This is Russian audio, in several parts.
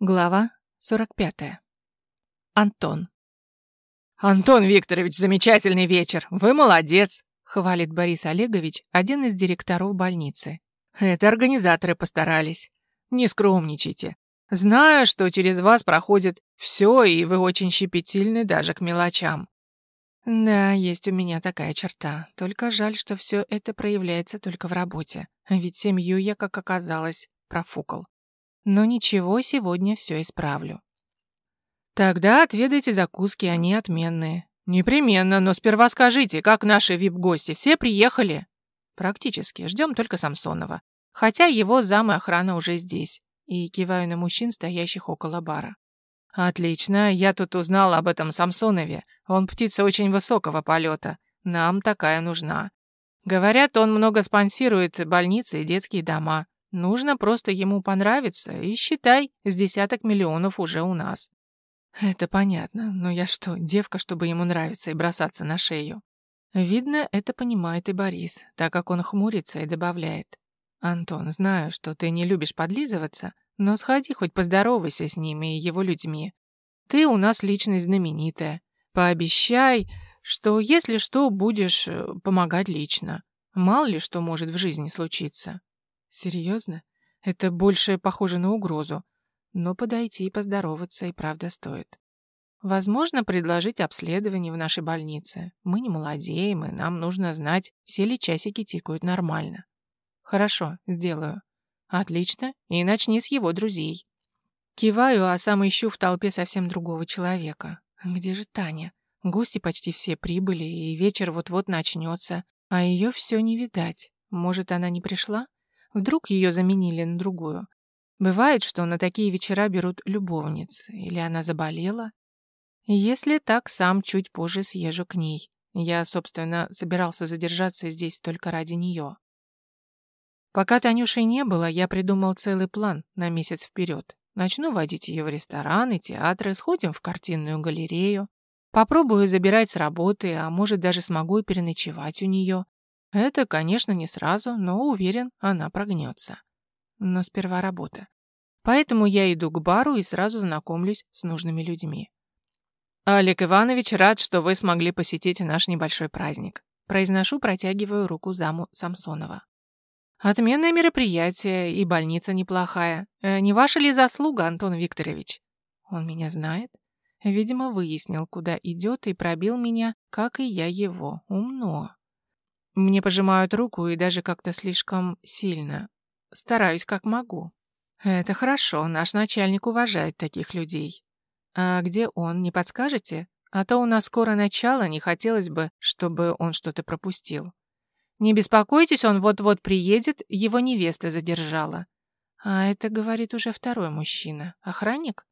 Глава 45. Антон. «Антон Викторович, замечательный вечер! Вы молодец!» — хвалит Борис Олегович, один из директоров больницы. «Это организаторы постарались. Не скромничайте. Знаю, что через вас проходит все, и вы очень щепетильны даже к мелочам». Да, есть у меня такая черта. Только жаль, что все это проявляется только в работе. Ведь семью я, как оказалось, профукал. Но ничего, сегодня все исправлю. Тогда отведайте закуски, они отменные. Непременно, но сперва скажите, как наши вип-гости, все приехали? Практически, ждем только Самсонова. Хотя его зам и охрана уже здесь. И киваю на мужчин, стоящих около бара. Отлично, я тут узнал об этом Самсонове. Он птица очень высокого полета. Нам такая нужна. Говорят, он много спонсирует больницы и детские дома. Нужно просто ему понравиться, и считай, с десяток миллионов уже у нас. Это понятно, но я что, девка, чтобы ему нравиться и бросаться на шею? Видно, это понимает и Борис, так как он хмурится и добавляет. «Антон, знаю, что ты не любишь подлизываться, но сходи хоть поздоровайся с ними и его людьми. Ты у нас личность знаменитая. Пообещай, что, если что, будешь э, помогать лично. Мало ли что может в жизни случиться». «Серьезно? Это больше похоже на угрозу но подойти и поздороваться и правда стоит. Возможно, предложить обследование в нашей больнице. Мы не молодеем, и нам нужно знать, все ли часики тикают нормально. Хорошо, сделаю. Отлично, и начни с его друзей. Киваю, а сам ищу в толпе совсем другого человека. Где же Таня? Гости почти все прибыли, и вечер вот-вот начнется, а ее все не видать. Может, она не пришла? Вдруг ее заменили на другую? Бывает, что на такие вечера берут любовниц, или она заболела. Если так, сам чуть позже съезжу к ней. Я, собственно, собирался задержаться здесь только ради нее. Пока Танюши не было, я придумал целый план на месяц вперед. Начну водить ее в рестораны, театры, сходим в картинную галерею. Попробую забирать с работы, а может даже смогу переночевать у нее. Это, конечно, не сразу, но уверен, она прогнется но сперва работа. Поэтому я иду к бару и сразу знакомлюсь с нужными людьми. «Олег Иванович, рад, что вы смогли посетить наш небольшой праздник». Произношу, протягиваю руку заму Самсонова. «Отменное мероприятие, и больница неплохая. Э, не ваша ли заслуга, Антон Викторович?» Он меня знает. Видимо, выяснил, куда идет, и пробил меня, как и я его. Умно. Мне пожимают руку и даже как-то слишком сильно. Стараюсь как могу. Это хорошо, наш начальник уважает таких людей. А где он, не подскажете? А то у нас скоро начало, не хотелось бы, чтобы он что-то пропустил. Не беспокойтесь, он вот-вот приедет, его невеста задержала. А это, говорит, уже второй мужчина. Охранник?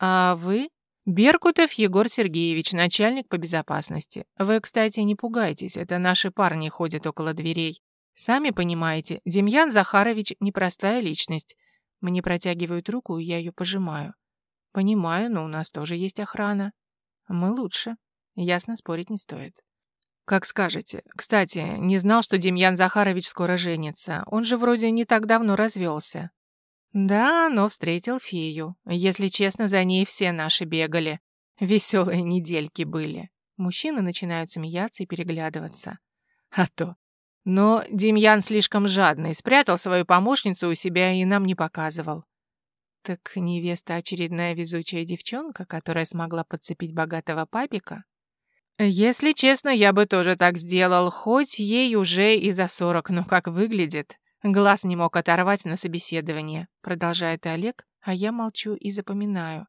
А вы? Беркутов Егор Сергеевич, начальник по безопасности. Вы, кстати, не пугайтесь, это наши парни ходят около дверей. Сами понимаете, Демьян Захарович непростая личность. Мне протягивают руку, и я ее пожимаю. Понимаю, но у нас тоже есть охрана. Мы лучше. Ясно, спорить не стоит. Как скажете. Кстати, не знал, что Демьян Захарович скоро женится. Он же вроде не так давно развелся. Да, но встретил фею. Если честно, за ней все наши бегали. Веселые недельки были. Мужчины начинают смеяться и переглядываться. А то но Демьян слишком жадный, спрятал свою помощницу у себя и нам не показывал. Так невеста очередная везучая девчонка, которая смогла подцепить богатого папика? Если честно, я бы тоже так сделал, хоть ей уже и за сорок, но как выглядит. Глаз не мог оторвать на собеседование, продолжает Олег, а я молчу и запоминаю.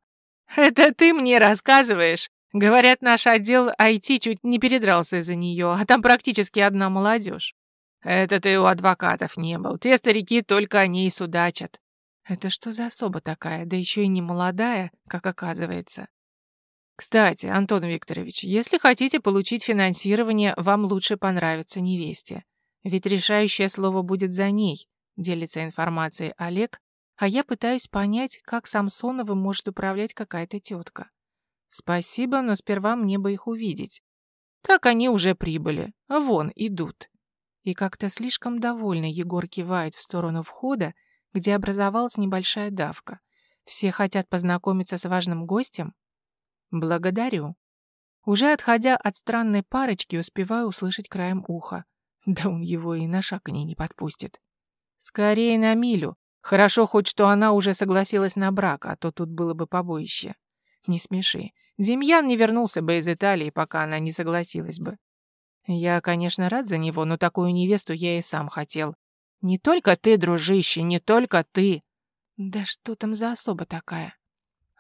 Это ты мне рассказываешь? Говорят, наш отдел IT чуть не передрался из-за нее, а там практически одна молодежь. Это ты у адвокатов не был. Те старики только о ней судачат. Это что за особа такая, да еще и не молодая, как оказывается? Кстати, Антон Викторович, если хотите получить финансирование, вам лучше понравиться невесте. Ведь решающее слово будет за ней, делится информацией Олег, а я пытаюсь понять, как Самсоновым может управлять какая-то тетка. Спасибо, но сперва мне бы их увидеть. Так они уже прибыли. Вон, идут. И как-то слишком довольно Егор кивает в сторону входа, где образовалась небольшая давка. Все хотят познакомиться с важным гостем? Благодарю. Уже отходя от странной парочки, успеваю услышать краем уха. Да он его и на шаг к ней не подпустит. Скорее на милю. Хорошо хоть, что она уже согласилась на брак, а то тут было бы побоище. Не смеши. Демьян не вернулся бы из Италии, пока она не согласилась бы. Я, конечно, рад за него, но такую невесту я и сам хотел. Не только ты, дружище, не только ты. Да что там за особа такая?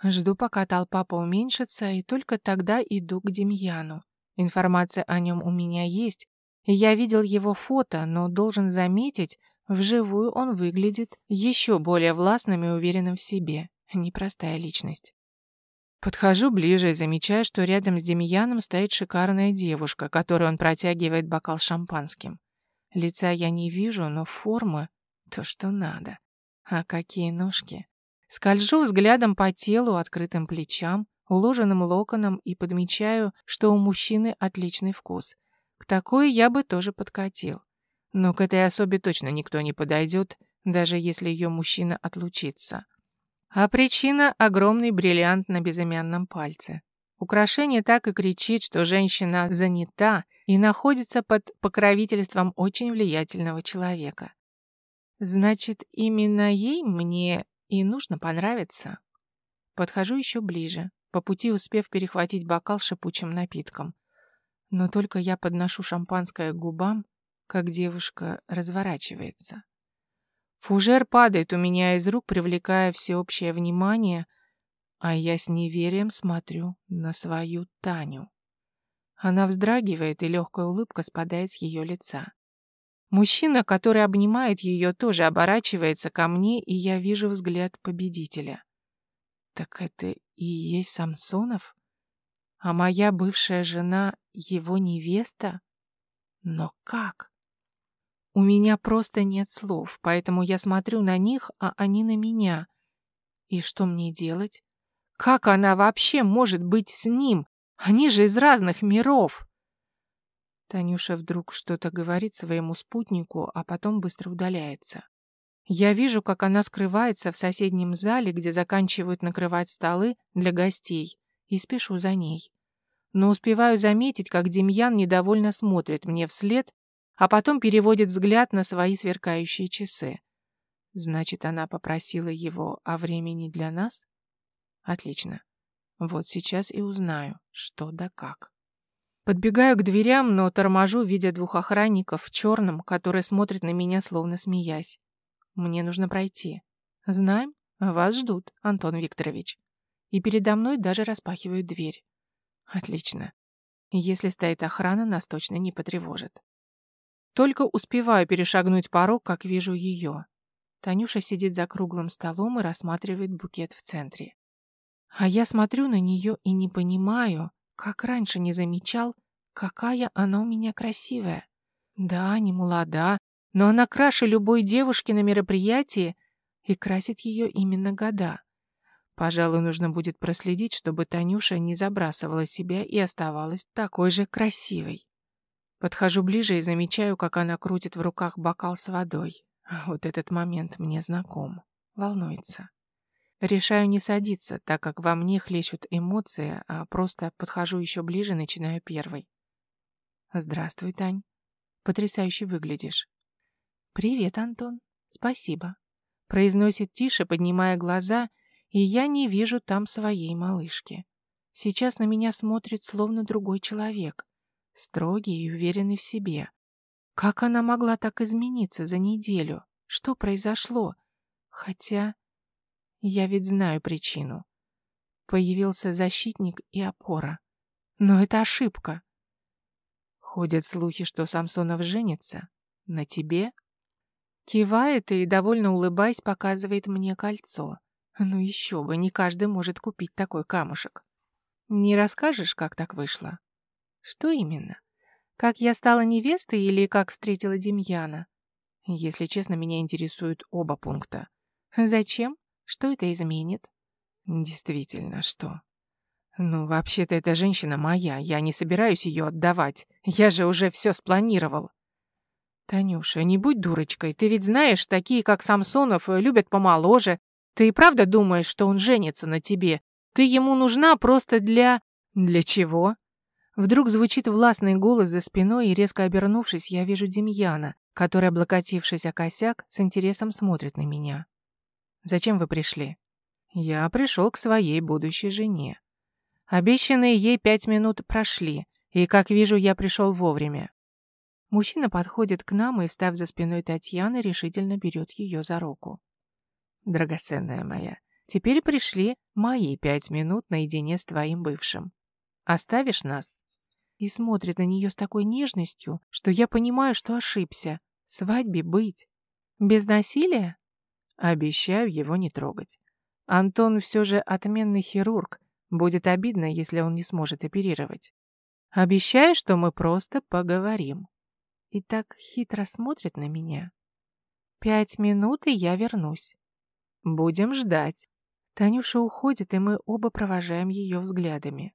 Жду, пока толпа поуменьшится, и только тогда иду к Демьяну. Информация о нем у меня есть, я видел его фото, но должен заметить, вживую он выглядит еще более властным и уверенным в себе. Непростая личность. Подхожу ближе и замечаю, что рядом с Демьяном стоит шикарная девушка, которой он протягивает бокал шампанским. Лица я не вижу, но формы — то, что надо. А какие ножки! Скольжу взглядом по телу, открытым плечам, уложенным локоном и подмечаю, что у мужчины отличный вкус. К такой я бы тоже подкатил. Но к этой особе точно никто не подойдет, даже если ее мужчина отлучится. А причина — огромный бриллиант на безымянном пальце. Украшение так и кричит, что женщина занята и находится под покровительством очень влиятельного человека. Значит, именно ей мне и нужно понравиться. Подхожу еще ближе, по пути успев перехватить бокал шипучим напитком. Но только я подношу шампанское к губам, как девушка разворачивается. Фужер падает у меня из рук, привлекая всеобщее внимание, а я с неверием смотрю на свою Таню. Она вздрагивает, и легкая улыбка спадает с ее лица. Мужчина, который обнимает ее, тоже оборачивается ко мне, и я вижу взгляд победителя. Так это и есть Самсонов? А моя бывшая жена — его невеста? Но как? У меня просто нет слов, поэтому я смотрю на них, а они на меня. И что мне делать? Как она вообще может быть с ним? Они же из разных миров. Танюша вдруг что-то говорит своему спутнику, а потом быстро удаляется. Я вижу, как она скрывается в соседнем зале, где заканчивают накрывать столы для гостей, и спешу за ней. Но успеваю заметить, как Демьян недовольно смотрит мне вслед а потом переводит взгляд на свои сверкающие часы. Значит, она попросила его о времени для нас? Отлично. Вот сейчас и узнаю, что да как. Подбегаю к дверям, но торможу, видя двух охранников в черном, которые смотрят на меня, словно смеясь. Мне нужно пройти. Знаем, вас ждут, Антон Викторович. И передо мной даже распахивают дверь. Отлично. Если стоит охрана, нас точно не потревожит. Только успеваю перешагнуть порог, как вижу ее. Танюша сидит за круглым столом и рассматривает букет в центре. А я смотрю на нее и не понимаю, как раньше не замечал, какая она у меня красивая. Да, не молода, но она краше любой девушки на мероприятии и красит ее именно года. Пожалуй, нужно будет проследить, чтобы Танюша не забрасывала себя и оставалась такой же красивой. Подхожу ближе и замечаю, как она крутит в руках бокал с водой. Вот этот момент мне знаком. Волнуется. Решаю не садиться, так как во мне хлещут эмоции, а просто подхожу еще ближе, начинаю первой. Здравствуй, Тань. Потрясающе выглядишь. Привет, Антон. Спасибо. Произносит тише, поднимая глаза, и я не вижу там своей малышки. Сейчас на меня смотрит словно другой человек строгий и уверенный в себе. Как она могла так измениться за неделю? Что произошло? Хотя я ведь знаю причину. Появился защитник и опора. Но это ошибка. Ходят слухи, что Самсонов женится. На тебе? Кивает и, довольно улыбаясь, показывает мне кольцо. Ну еще бы, не каждый может купить такой камушек. Не расскажешь, как так вышло? Что именно? Как я стала невестой или как встретила Демьяна? Если честно, меня интересуют оба пункта. Зачем? Что это изменит? Действительно, что? Ну, вообще-то эта женщина моя, я не собираюсь ее отдавать. Я же уже все спланировал. Танюша, не будь дурочкой, ты ведь знаешь, такие, как Самсонов, любят помоложе, Ты и правда думаешь, что он женится на тебе? Ты ему нужна просто для... Для чего? Вдруг звучит властный голос за спиной, и резко обернувшись, я вижу Демьяна, который, облокотившись о косяк, с интересом смотрит на меня. «Зачем вы пришли?» «Я пришел к своей будущей жене. Обещанные ей пять минут прошли, и, как вижу, я пришел вовремя. Мужчина подходит к нам и, встав за спиной Татьяны, решительно берет ее за руку. «Драгоценная моя, теперь пришли мои пять минут наедине с твоим бывшим. Оставишь нас?» И смотрит на нее с такой нежностью, что я понимаю, что ошибся. Свадьбе быть. Без насилия? Обещаю его не трогать. Антон все же отменный хирург. Будет обидно, если он не сможет оперировать. Обещаю, что мы просто поговорим и так хитро смотрит на меня. Пять минут, и я вернусь. Будем ждать. Танюша уходит, и мы оба провожаем ее взглядами.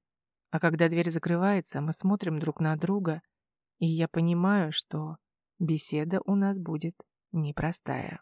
А когда дверь закрывается, мы смотрим друг на друга, и я понимаю, что беседа у нас будет непростая.